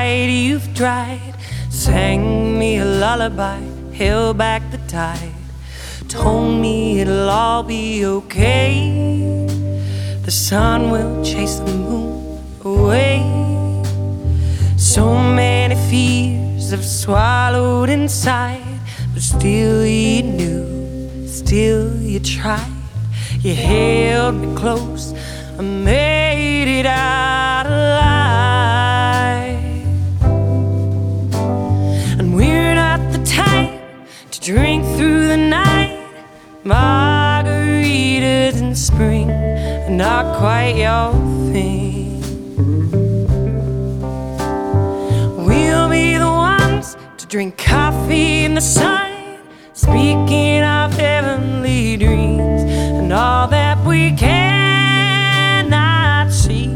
cried, you've tried. Sang me a lullaby, held back the tide. Told me it'll all be okay. The sun will chase the moon away. So many fears I've swallowed inside, but still you knew, still you tried. You held me close, I made it out not quite your thing. We'll be the ones to drink coffee in the sun, speaking of heavenly dreams and all that we cannot see,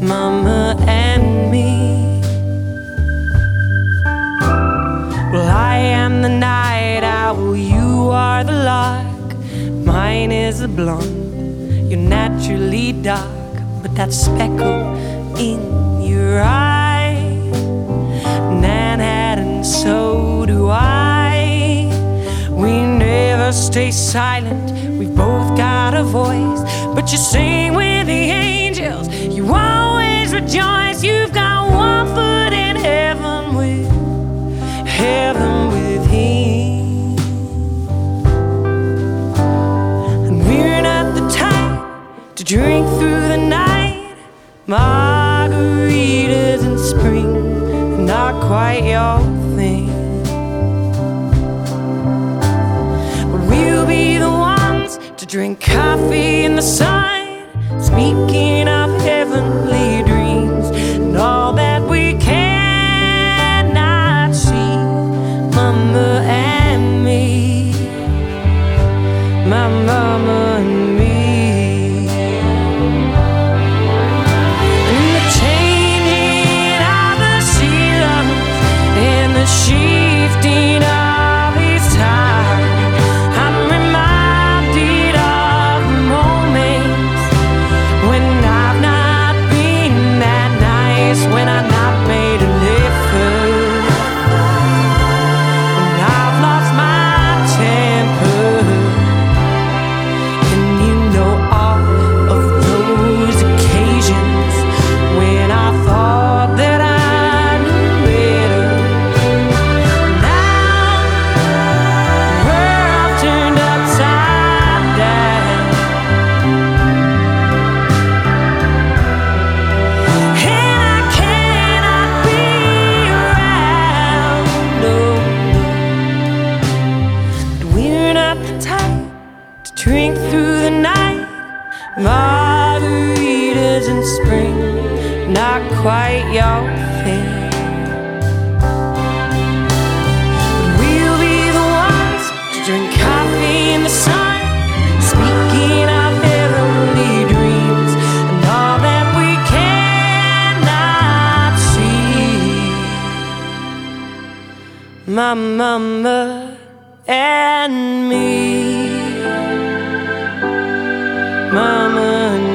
Mama and me. Well, I am the night owl, you are the lark. Mine is a blonde, you're naturally dark, but that speckle in your eye, Manhattan, so do I. We never stay silent, we've both got a voice, but you sing with the angels, you always rejoice. Margaritas in spring, not quite your thing. But we'll be the ones to drink coffee in the sun, speaking of heavenly dreams and all that we cannot see. Mama and me, my mama and me. To drink through the night. Margaritas in spring, not quite your thing. But we'll be the ones to drink coffee in the sun, speaking of heavenly dreams and all that we cannot see. My mama and me, mama.